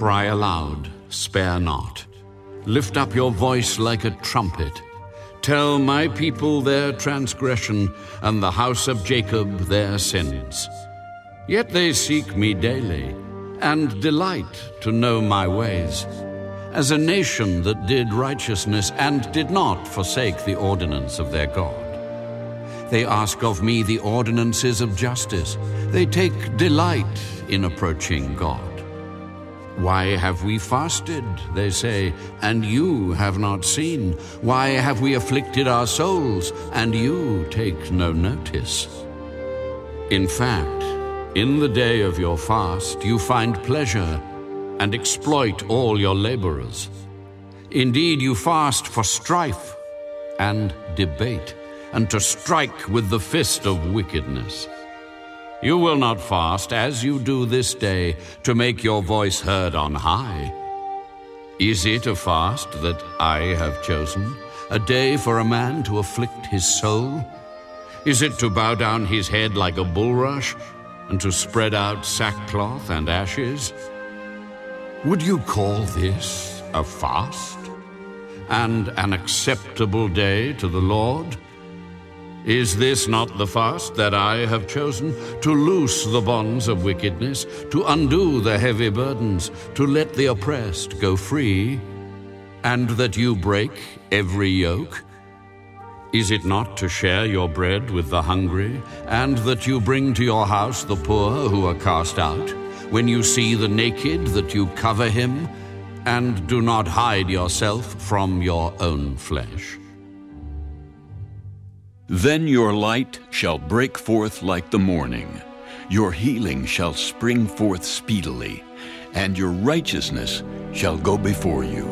Cry aloud, spare not. Lift up your voice like a trumpet. Tell my people their transgression, and the house of Jacob their sins. Yet they seek me daily, and delight to know my ways, as a nation that did righteousness and did not forsake the ordinance of their God. They ask of me the ordinances of justice. They take delight in approaching God. Why have we fasted, they say, and you have not seen? Why have we afflicted our souls, and you take no notice? In fact, in the day of your fast you find pleasure and exploit all your laborers. Indeed, you fast for strife and debate, and to strike with the fist of wickedness. You will not fast as you do this day to make your voice heard on high. Is it a fast that I have chosen, a day for a man to afflict his soul? Is it to bow down his head like a bulrush and to spread out sackcloth and ashes? Would you call this a fast and an acceptable day to the Lord? Is this not the fast that I have chosen? To loose the bonds of wickedness, to undo the heavy burdens, to let the oppressed go free, and that you break every yoke? Is it not to share your bread with the hungry, and that you bring to your house the poor who are cast out? When you see the naked, that you cover him, and do not hide yourself from your own flesh? Then your light shall break forth like the morning, your healing shall spring forth speedily, and your righteousness shall go before you.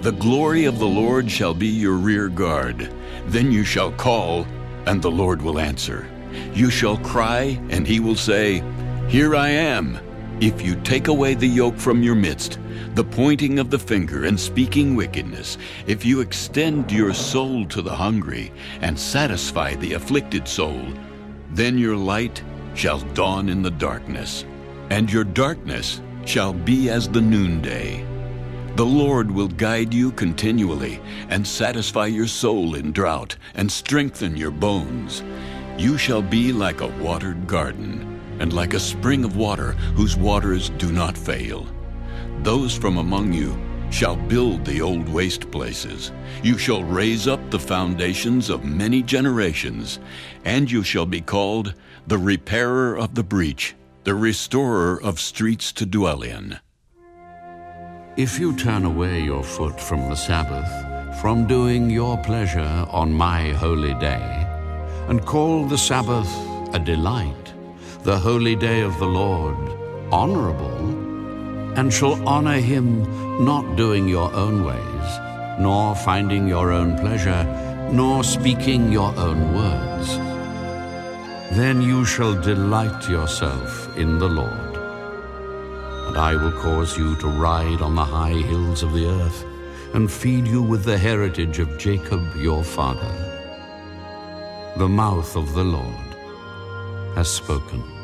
The glory of the Lord shall be your rear guard. Then you shall call, and the Lord will answer. You shall cry, and he will say, Here I am. If you take away the yoke from your midst, the pointing of the finger and speaking wickedness, if you extend your soul to the hungry and satisfy the afflicted soul, then your light shall dawn in the darkness, and your darkness shall be as the noonday. The Lord will guide you continually and satisfy your soul in drought and strengthen your bones. You shall be like a watered garden and like a spring of water whose waters do not fail. Those from among you shall build the old waste places. You shall raise up the foundations of many generations, and you shall be called the repairer of the breach, the restorer of streets to dwell in. If you turn away your foot from the Sabbath, from doing your pleasure on my holy day, and call the Sabbath a delight, the holy day of the Lord honorable, and shall honor him not doing your own ways, nor finding your own pleasure, nor speaking your own words. Then you shall delight yourself in the Lord. And I will cause you to ride on the high hills of the earth, and feed you with the heritage of Jacob your father. The mouth of the Lord has spoken.